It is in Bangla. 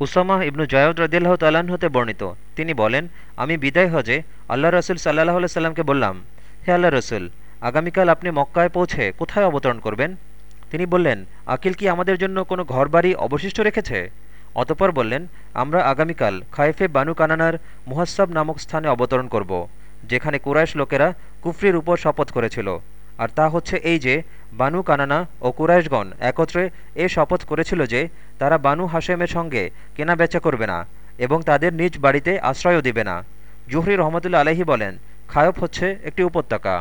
উসামাহ ইবনু জায়দ রদিল্লাহ তাল্লাহ্ন হতে বর্ণিত। তিনি বলেন, আমি বিদায় হজে আল্লাহ রসুল সাল্লাহ সাল্লামকে বললাম, হে আল্লাহ রসুল, আগামীকাল আপনি মক্কায় পৌঁছে কোথায় অবতরণ করবেন? তিনি বললেন আকিল কি আমাদের জন্য কোনো ঘরবাড়ি অবশিষ্ট রেখেছে? অতপর বললেন, আমরা আগামীকাল খাইফে বানু কানানার মুহাসাব নামক স্থানে অবতরণ করব, যেখানে কুরাইশ লোকেরা কুফরির উপর শপথ করেছিল। আর তা হচ্ছে এই যে বানু কানানা ও কুরাইশগণ একত্রে এ শপথ করেছিল যে তারা বানু হাসেমের সঙ্গে কেনাবেচা করবে না এবং তাদের নিজ বাড়িতে আশ্রয়ও দিবে না। জুহরি রহমতুল্লা আলহি বলেন খায়ব হচ্ছে একটি উপত্যকা।